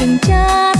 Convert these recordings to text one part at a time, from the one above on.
đừng chán.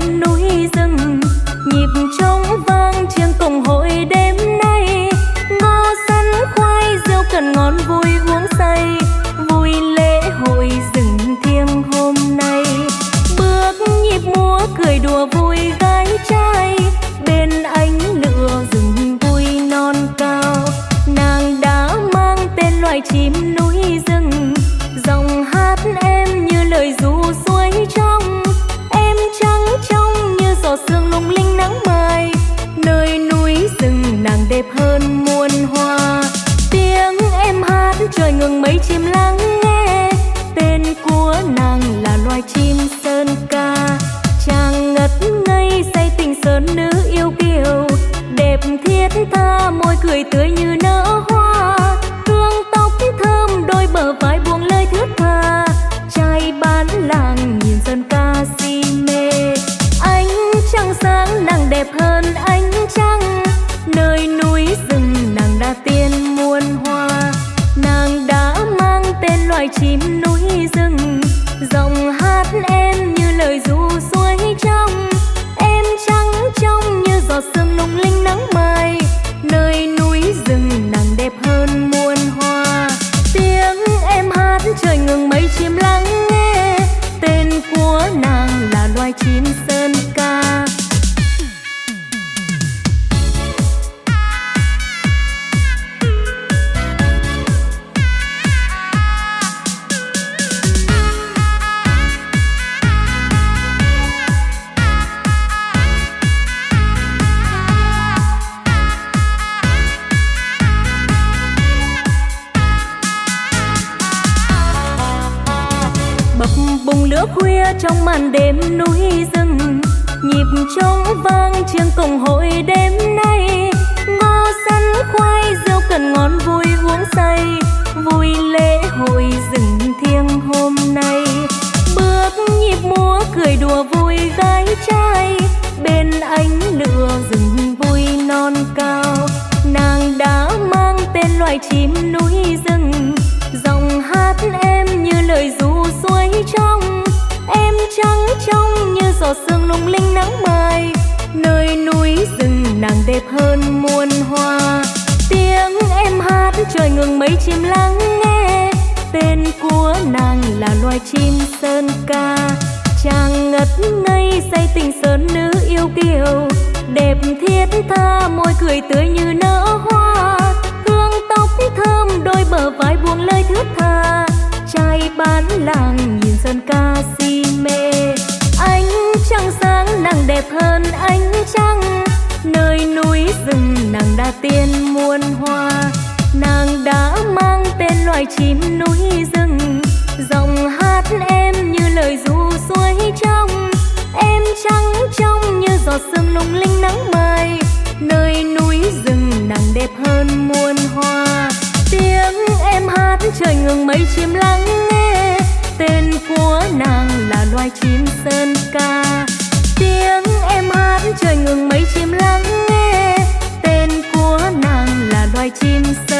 đến ngây say tình sơn nữ yêu kiều. Đẹp thiết tha, môi cười tươi như nở hoa. Hương tóc thơm, đôi bờ vai buông lời thướt tha. Trai bán làng nhìn sơn ca si mê. Anh trăng sáng nàng đẹp hơn anh trăng. Nơi núi rừng nàng đã tiên muôn hoa. Nàng đã mang tên loài chim núi rừng. sương lung linh nắng mai, nơi núi rừng nàng đẹp hơn muôn hoa. Tiếng em hát trời ngừng mấy chim lắng nghe, tên của nàng là loài chim sơn ca. Tiếng em hát trời ngừng mấy chim lắng nghe, tên của nàng là loài chim sơn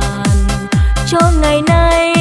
tràn cho ngày nay.